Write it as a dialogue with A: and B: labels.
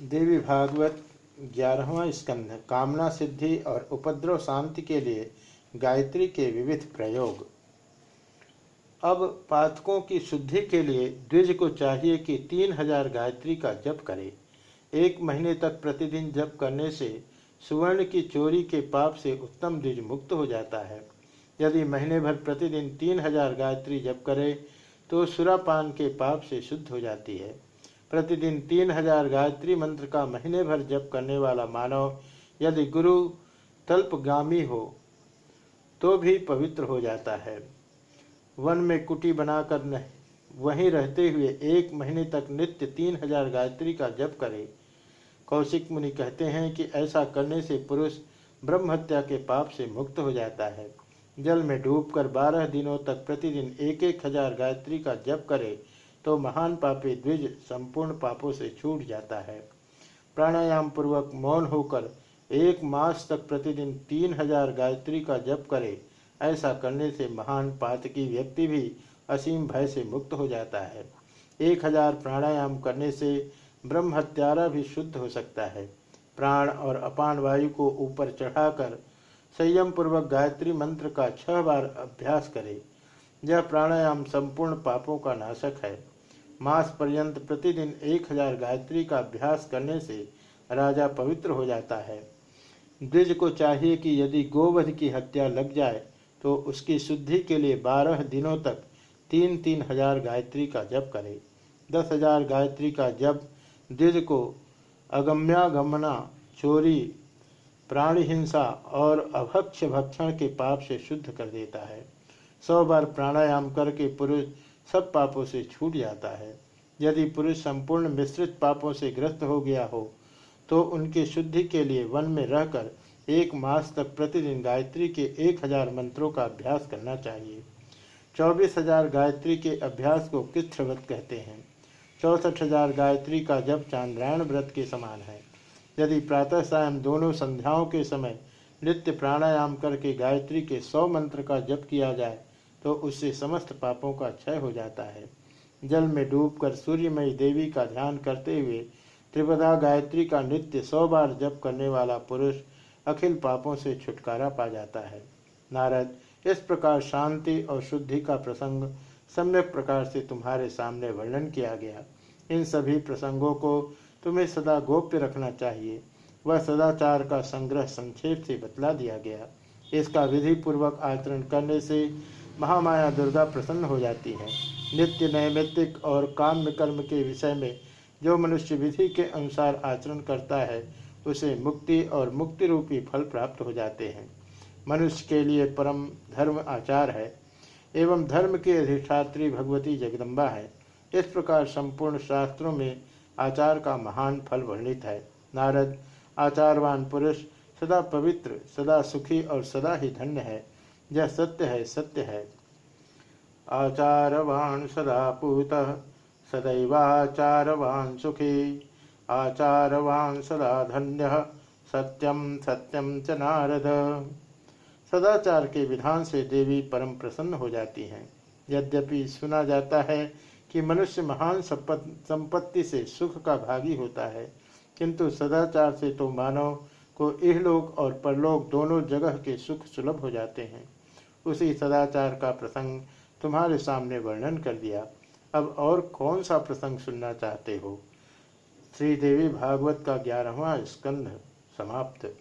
A: देवी भागवत ग्यारहवा स्कंध, कामना सिद्धि और उपद्रव शांति के लिए गायत्री के विविध प्रयोग। अब पातकों की शुद्धि के लिए द्विज को चाहिए कि तीन हज़ार गायत्री का जप करे। एक महीने तक प्रतिदिन जप करने से सुवर्ण की चोरी के पाप से उत्तम द्विज मुक्त हो जाता है। यदि महीने भर प्रतिदिन तीन हज़ार गायत्री जप करे तो सुरापान के पाप से शुद्ध हो जाती है। प्रतिदिन तीन हज़ार गायत्री मंत्र का महीने भर जप करने वाला मानव यदि गुरु तल्पगामी हो तो भी पवित्र हो जाता है। वन में कुटी बनाकर वहीं रहते हुए एक महीने तक नित्य तीन हज़ार गायत्री का जप करे। कौशिक मुनि कहते हैं कि ऐसा करने से पुरुष ब्रह्म हत्या के पाप से मुक्त हो जाता है। जल में डूबकर बारह दिनों तक प्रतिदिन एक एक हज़ार गायत्री का जप करे। तो महान पापी द्विज संपूर्ण पापों से छूट जाता है। प्राणायाम पूर्वक मौन होकर एक मास तक प्रतिदिन तीन हज़ार गायत्री का जप करे, ऐसा करने से महान पातकी व्यक्ति भी असीम भय से मुक्त हो जाता है। एक हज़ार प्राणायाम करने से ब्रह्म हत्यारा भी शुद्ध हो सकता है। प्राण और अपान वायु को ऊपर चढ़ाकर संयम पूर्वक गायत्री मंत्र का छह बार अभ्यास करे। यह प्राणायाम संपूर्ण पापों का नाशक है। मास पर्यंत प्रतिदिन एक हज़ार गायत्री का अभ्यास करने से राजा पवित्र हो जाता है। द्विज को चाहिए कि यदि गोवध की हत्या लग जाए तो उसकी शुद्धि के लिए बारह दिनों तक तीन तीन हज़ार गायत्री का जप करे। दस हज़ार गायत्री का जप द्विज को अगम्यागमना, चोरी प्राणी हिंसा और अभक्ष भक्षण के पाप से शुद्ध कर देता है। सौ बार प्राणायाम करके पुरुष सब पापों से छूट जाता है। यदि पुरुष संपूर्ण मिश्रित पापों से ग्रस्त हो गया हो तो उनकी शुद्धि के लिए वन में रहकर एक मास तक प्रतिदिन गायत्री के एक हज़ार मंत्रों का अभ्यास करना चाहिए। चौबीस हज़ार गायत्री के अभ्यास को किस्त्र व्रत कहते हैं। चौसठ हज़ार गायत्री का जप चांद्रायण व्रत के समान है। यदि प्रातः सायं दोनों संध्याओं के समय नित्य प्राणायाम करके गायत्री के सौ मंत्र का जप किया जाए तो उससे समस्त पापों का क्षय हो जाता है। जल में डूबकर सूर्यमयी देवी का ध्यान करते हुए त्रिपदा गायत्री का नित्य सौ बार जप करने वाला पुरुष अखिल पापों से छुटकारा पा जाता है। नारद, इस प्रकार शांति और शुद्धि का प्रसंग सम्यक प्रकार से तुम्हारे सामने वर्णन किया गया। इन सभी प्रसंगों को तुम्हें सदा गोप्य रखना चाहिए। वह सदाचार का संग्रह संक्षेप से बतला दिया गया। इसका विधि पूर्वक आचरण करने से महामाया दुर्गा प्रसन्न हो जाती है। नित्य नैमित्तिक और काम्य कर्म के विषय में जो मनुष्य विधि के अनुसार आचरण करता है, उसे मुक्ति और मुक्ति रूपी फल प्राप्त हो जाते हैं। मनुष्य के लिए परम धर्म आचार है, एवं धर्म की अधिष्ठात्री भगवती जगदम्बा है। इस प्रकार संपूर्ण शास्त्रों में आचार का महान फल वर्णित है। नारद, आचारवान पुरुष सदा पवित्र, सदा सुखी और सदा ही धन्य है। यह सत्य है सत्य है। आचारवान सदा पूत, सदैवाचारवान सुखी। आचारवान सदा धन्य सत्यम सत्यम च नारद। सदाचार के विधान से देवी परम प्रसन्न हो जाती हैं। यद्यपि सुना जाता है कि मनुष्य महान संपत्ति से सुख का भागी होता है, किंतु सदाचार से तो मानव को इहलोक और परलोक दोनों जगह के सुख सुलभ हो जाते हैं। उसी सदाचार का प्रसंग तुम्हारे सामने वर्णन कर दिया। अब और कौन सा प्रसंग सुनना चाहते हो? श्रीदेवी भागवत का ग्यारहवा स्कंध समाप्त।